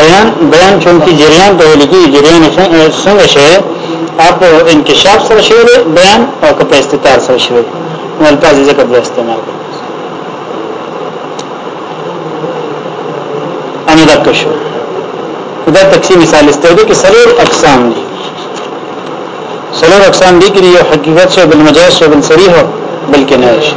بیان بیان چونکی جریان ته ویل کیږي جریان څنګه شي اپ انکشاف سره شي بیان او که په استتار سره شي نو الفاظ یې ځکه بیا استعمال کوي انا دک شو دا تقسیم مثال استعداد کې سلور اقسام دي سلور اقسام دي کې یو حقیقت شو بل مجاز شو بل صریح بلکې نه شي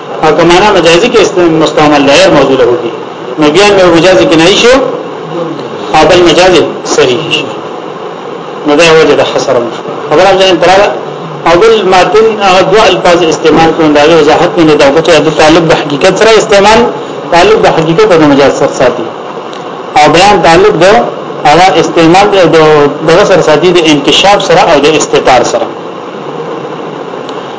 او کمانا مجازي کې مستعمل غیر موضوع له دي نو بیا مې مجازي کې نه شو او بل مجازي صحیح شي نو دا وجه د حصر خبره ځان تراله او بل ماتن هغه دوه الفاظ استعمال کړو دا وضاحت نه دا کوته د طالب د حقیقت سره استعمال طالب د حقیقت د مجاز سره ساتي او بیان طالب د هغه استعمال د دغه سره ساتي د انکشاف سره او د استتار سره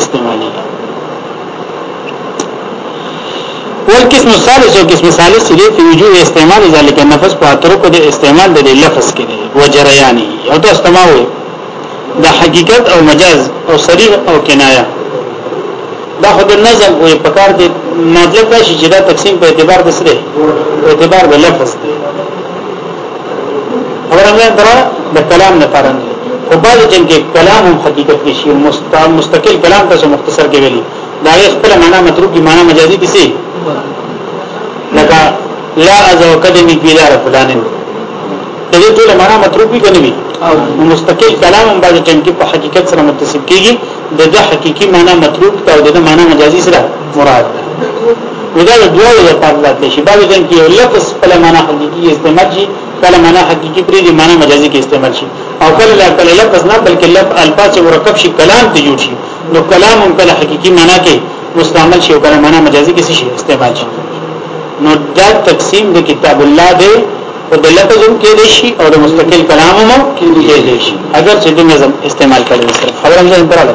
استعمالیږي والقسم الثالث او قسم ثالث دې په وجوه استعمال ذالک نفس په اترکو د استعمال د لفظ کې دی وجریانی او دا استعمال د حقیقت او مجاز او صریح او کنایه دا خود نظم وې پکار دي مطلب دا شي چې دا تقسیم په اعتبار د سره په اعتبار د لفظ دی ورنه درا د کلام نه پرن او بعد جن کې کلام هم حقیقت کې شی مستقل کلام تاسو مختصر کې ویلي دا یې خپل معنا متروک دی معنا مجازي دي سي لکه لا از وقدمی بیلار فلانن دې ټول معنا متروک وي کنه وي او مستقل کلام هم بعد جن کې په حقیقت سره متصل کیږي د حقيقي معنا متروک او د معنا مجازي سره مراد نو دا دوه د پرلات شي بعد ځین کې یو لفظ په معنا حقيقي استعمال شي په معنا حقيقي پرې د معنا مجازي کې استعمال شي او کله لا کله لفظ نه بلکې لفظ الفاظ مرکب شي کلام ته جوړ شي نو کلام هم کله حقيقي معنا کې مستعمل شي او کله معنا مجازي کې شي استعمال شي نو دا تقسیم د کتاب الله دی او د لفظ هم کې دی شي او د مستقل کلام هم کې دی شي اگر چې د نظم استعمال کړي سره خبره هم ځان پراله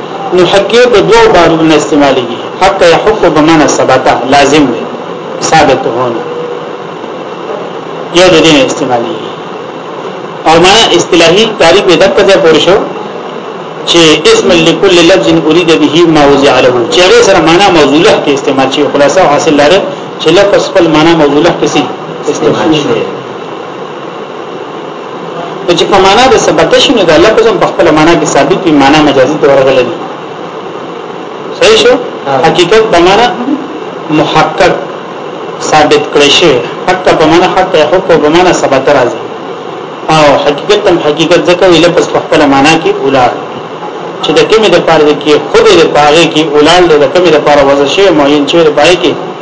نو حکې د دوه بارونو نه استعمالېږي حتی حق بمانه ثبته لازم دی ثابت هونه یو د دې استعمالېږي او معنا اصطلاحي تعریف یې دغه ځای پورې شو چې اسم لكل لفظ اريد به ما وضع له چې هغه سره معنا موضوعه کې استعمال شي خلاصه حاصل لاره چې لفظ خپل معنا موضوعه کې استعمال شي نو چې په معنا د ثبت شي نو دا لفظ په خپل معنا کې ثابت وي معنا مجازي ته ورغلي دي صحیح شو حقیقت په معنا محقق ثابت کړی شي حق په معنا حق یا حق په معنا ثبت راځي او حقیقت هم حقیقت ځکه ویل پس په خپل معنا کې اولاد چې د کمی د پاره کې خود د پاره کې اولاد د کمی د پاره وځي شي معین چې د پاره کې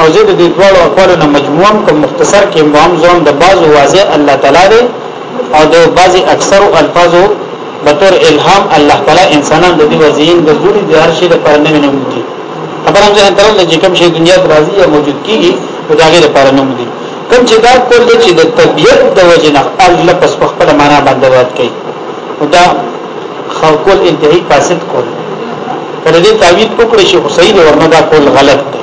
او زه د دې دواړو اقوالو نه مجموعم کوم مختصر کې مهم زوم د بعضو واضح الله تعالی دی او د بعضی اکثر الفاظو به تر الهام الله تعالی انسانان د دې وزین د ګوري د هر شي د پر نه منوم دي خبر هم ځان ترل چې کوم شي دنیا درازي یا موجود کیږي او دا غیر پر نه دي کوم چې دا کول دي چې د طبيعت د وجې نه الله پس په خپل معنا باندې وات کوي دا خلقول انتهایی فاسد کول پر دې تعویذ وکړي شي حسین ورنه دا کول غلط دی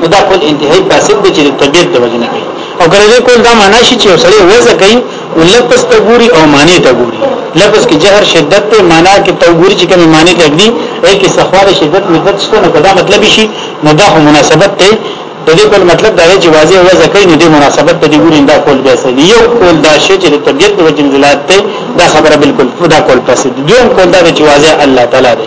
نو دا کول انتهایی فاسد دی چې طبیعت د وجه نه کوي او کله دې کول دا معنا شي چې سړی وځه کوي او لفظ ته ګوري او معنی ته ګوري لفظ کې جهر شدت ته معنا کې ته ګوري چې کوم معنی ته دی اې کې سخواله شدت مدت څه نه کدا مطلب شي نو دا هم مناسبت ته د دې کول مطلب دا چې واضح وځه کوي نو دې مناسبت ته دی ګوري دا کول به سړي یو کول دا شی چې طبیعت د وجه نه دا خبره بالکل دا کول پسې دوی کول دا چې واضح الله تعالی دی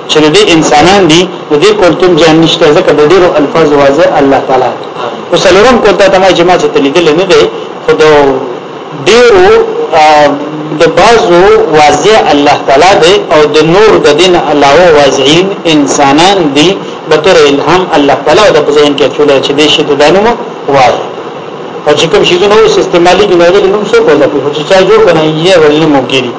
چې د دې انسانان دي د دې کولتون جان نشته ځکه د ډیرو الفاظ واځه الله تعالی او سلورم کولتا ته ما جماعت ته لیدل نه دی خو د ډیرو د بازو واځه الله تعالی دی او د نور د دین علاوه واځین انسانان دي به تر الهام الله تعالی د بزین کې چولې چې دې شي د دانو وای او چې کوم شي نو استعمالي کې نه لري نو څه کوي چې چا جوړ کنه یې ولې ممکن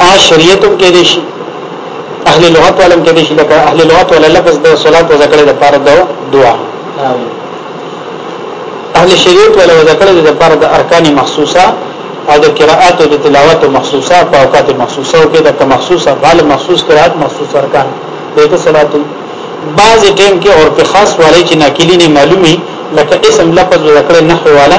ا شریعت هم کې دي شي اهل لغت ولم کې دي شي لکه اهل لغت ول لفظ د صلات او ذکر د پاره د دعا اهل شریعت ول ذکر د پاره د ارکان مخصوصه او د قراءات او د تلاوت مخصوصه په اوقات مخصوصه او کې د مخصوصه غال مخصوص قراءات مخصوص ارکان دغه صلات بعض ټیم کې اور په خاص والي چې ناکلی نه معلومي لکه اسم لفظ ذکر نحو والا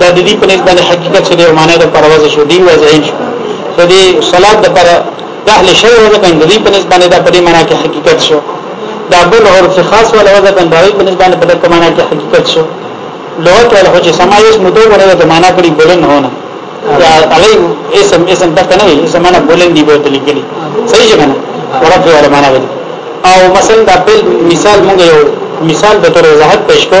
دا د دې په نسبت حقیقت چې د معنی د پرواز شو دی وځي شو د دې صلات د پر اهل شی وځي د دې په نسبت دا په دې معنی کې حقیقت شو دا بل عرف خاص ولا وځي د دې په نسبت په دې معنی کې حقیقت شو لغت ولا هو چې سما یې مدو ولا د معنی په دې بلن هونه یا علی اسم اسم تک نه اسم معنی بلن دی بوتل کې صحیح څنګه ورته ولا معنی او مثلا دا بل مثال موږ یو مثال به تر وضاحت پېښ کو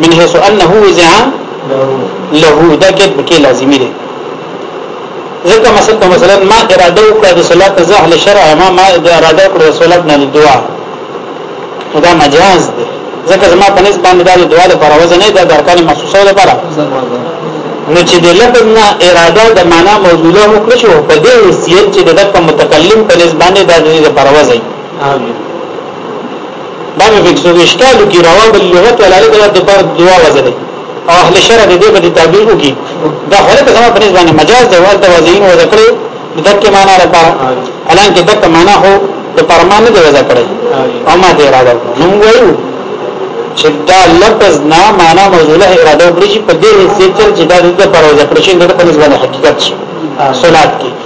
من حيث انه وزع له دا کې بکې لازمي دي ځکه مثلا مثلا ما اراده وکړه د صلات زهل شرع ما ما اراده وکړه د صلات نه دعا دا مجاز دی ځکه زما په نسبت باندې دا دعا د پر وزن نه د ارکان مخصوصه لپاره نو چې د لفظ نه اراده د معنا موجوده وکړي شو په دې حیثیت چې د دغه متکلم په نسبت باندې د دې پر وزن امين دا مې فکر شوی اشکالو کې راوړ بل لغت ولا لري دا د پر دوا وزن او اهل شرع دې په تعبیر وکي دا خلک زما په نسبت باندې مجاز دی ورته وزین و ذکر دغه معنا لپاره الان کې دغه معنا هو د پرمان دی ذکر او ما دې اراده نو وایو چې دا لفظ نه معنا موضوعه اراده وکړي په دې حیثیت چې دا د پر ذکر شي د په نسبت حقیقت شي صلات کې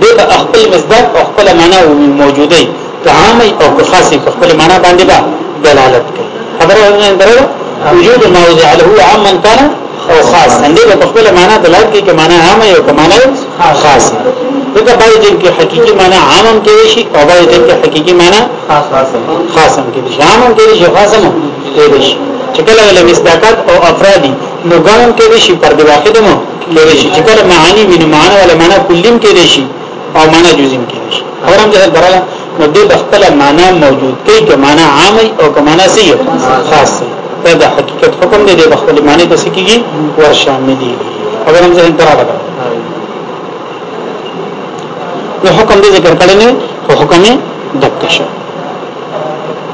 دې په خپل مصداق او خپل معنا او موجوده که عامي او که خاصي په خپل معنا باندې با دلالت کوي خبره نه درو وجود ما وضع له عاما كان او خاص اندې په خپل معنا دلالت کوي که معنا عامي او که معنا خاص دغه باید جن کې حقيقي معنا عامم کې شي او باید جن کې حقيقي معنا خاصم کې شي عامم کې شي خاصم کې شي چې کله له مصداقات او افرادي نو ګڼم کې دي شي پر دی واحد مو کې دي شي چې کله معانی وي نو معنا ولا معنا کلیم کې دي شي او معنا جزیم کې دي شي اورم ځه دراله نو دې بخپل معنا موجود کې کې معنا عام او کې معنا سي خاص دا د حقیقت حکم دې بخپل معنی ته سکیږي ور شامل دي اورم ځه دراله نو حکم دې ذکر کړل نه حکم دکشه